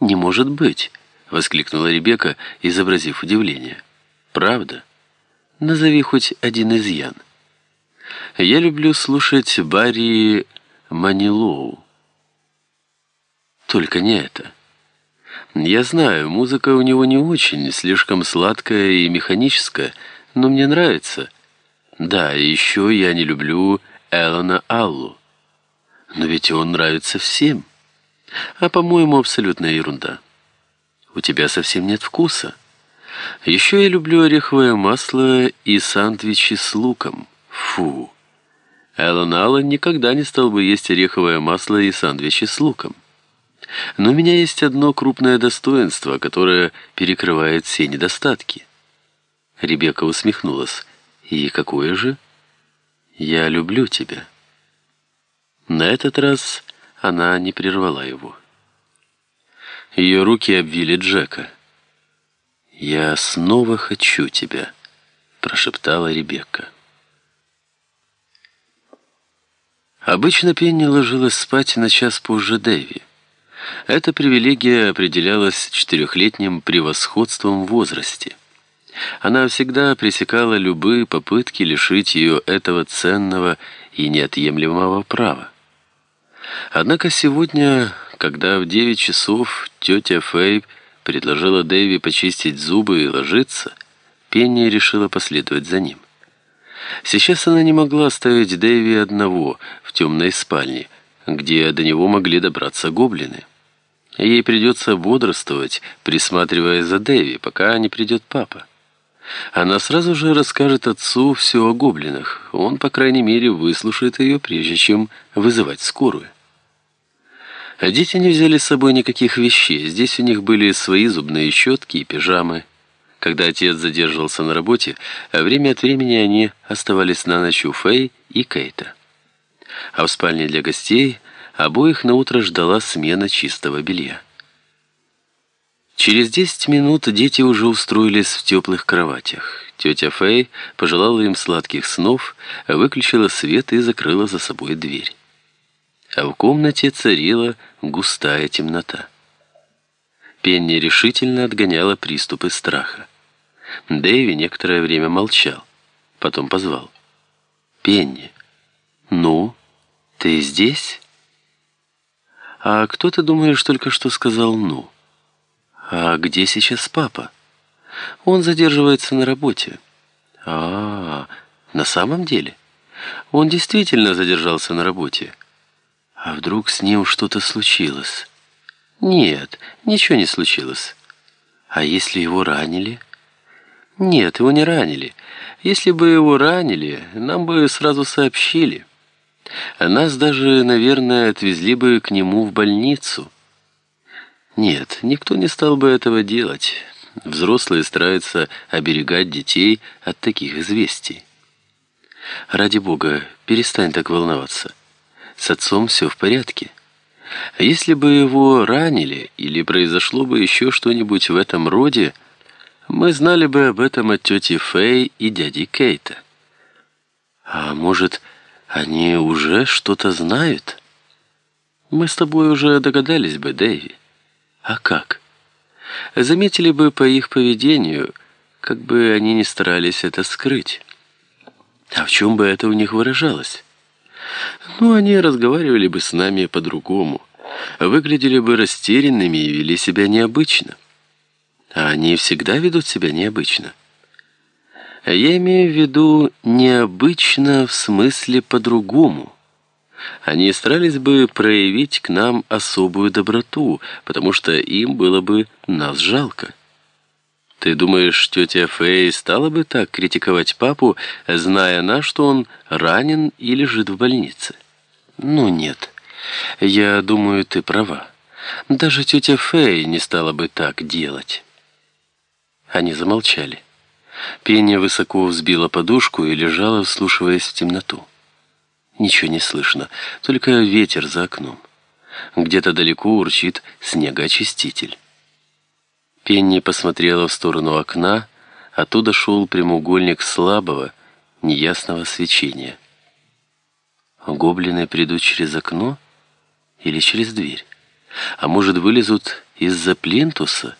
«Не может быть!» — воскликнула Ребекка, изобразив удивление. «Правда? Назови хоть один изъян». «Я люблю слушать Барри Манилоу». «Только не это». «Я знаю, музыка у него не очень, слишком сладкая и механическая, но мне нравится». «Да, и еще я не люблю Эллона Аллу». «Но ведь он нравится всем». «А, по-моему, абсолютная ерунда». У тебя совсем нет вкуса. Еще я люблю ореховое масло и сандвичи с луком. Фу. Эллен Аллен никогда не стал бы есть ореховое масло и сандвичи с луком. Но у меня есть одно крупное достоинство, которое перекрывает все недостатки. Ребекка усмехнулась. «И какое же?» «Я люблю тебя». На этот раз она не прервала его. Ее руки обвили Джека. «Я снова хочу тебя», — прошептала Ребекка. Обычно Пенни ложилась спать на час позже Дэви. Эта привилегия определялась четырехлетним превосходством в возрасте. Она всегда пресекала любые попытки лишить ее этого ценного и неотъемлемого права. Однако сегодня когда в девять часов тетя Фэй предложила Дэви почистить зубы и ложиться, Пенни решила последовать за ним. Сейчас она не могла оставить Дэви одного в темной спальне, где до него могли добраться гоблины. Ей придется бодрствовать, присматривая за Дэви, пока не придет папа. Она сразу же расскажет отцу все о гоблинах. Он, по крайней мере, выслушает ее, прежде чем вызывать скорую. Дети не взяли с собой никаких вещей. Здесь у них были свои зубные щетки и пижамы. Когда отец задерживался на работе, время от времени они оставались на ночь у Фэй и Кейта. А в спальне для гостей обоих на утро ждала смена чистого белья. Через 10 минут дети уже устроились в теплых кроватях. Тетя Фэй пожелала им сладких снов, выключила свет и закрыла за собой дверь а в комнате царила густая темнота. Пенни решительно отгоняла приступы страха. Дэви некоторое время молчал, потом позвал. «Пенни, ну, ты здесь?» «А кто ты думаешь только что сказал «ну»?» «А где сейчас папа?» «Он задерживается на работе». «А, -а на самом деле?» «Он действительно задержался на работе». А вдруг с ним что-то случилось? Нет, ничего не случилось. А если его ранили? Нет, его не ранили. Если бы его ранили, нам бы сразу сообщили. Нас даже, наверное, отвезли бы к нему в больницу. Нет, никто не стал бы этого делать. Взрослые стараются оберегать детей от таких известий. Ради бога, перестань так волноваться с отцом все в порядке. А если бы его ранили или произошло бы еще что-нибудь в этом роде, мы знали бы об этом от тети Фэй и дяди Кейта. А может, они уже что-то знают? Мы с тобой уже догадались бы, Дэви. А как? Заметили бы по их поведению, как бы они ни старались это скрыть. А в чем бы это у них выражалось? Ну, они разговаривали бы с нами по-другому, выглядели бы растерянными и вели себя необычно. А они всегда ведут себя необычно. Я имею в виду необычно в смысле по-другому. Они старались бы проявить к нам особую доброту, потому что им было бы нас жалко. Ты думаешь, тетя Фэй стала бы так критиковать папу, зная она, что он ранен и лежит в больнице? Ну нет. Я думаю, ты права. Даже тетя Фэй не стала бы так делать. Они замолчали. Пенни высоко взбила подушку и лежала, вслушиваясь в темноту. Ничего не слышно, только ветер за окном. Где-то далеко урчит снегоочиститель. Пенни посмотрела в сторону окна, оттуда шел прямоугольник слабого, неясного свечения. Гоблины придут через окно или через дверь? А может, вылезут из-за плинтуса